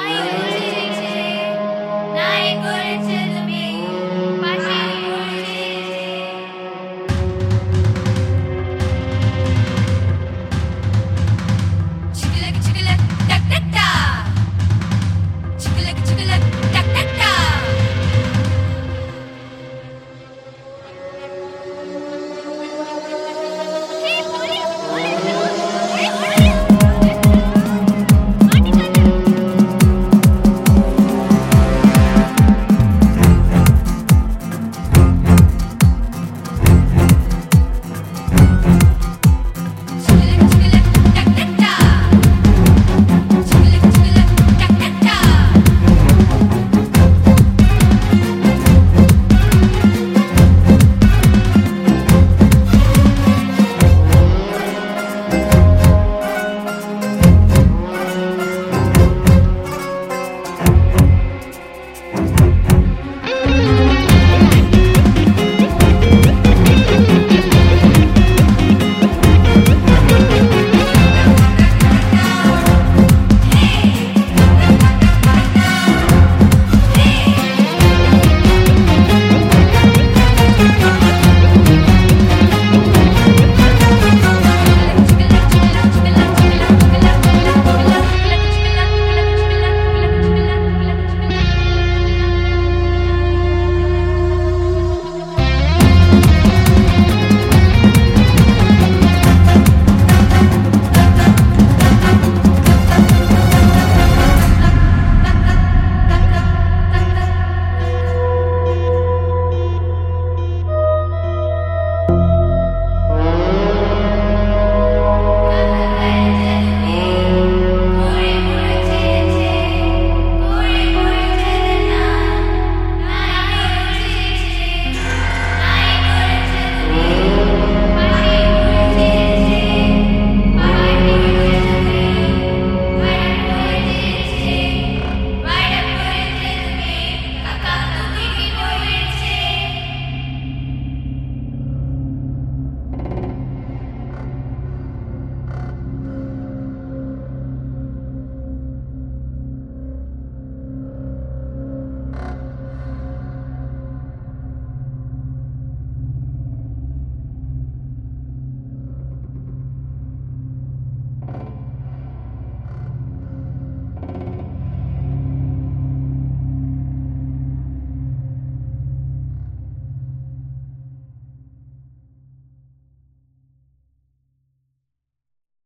Bye.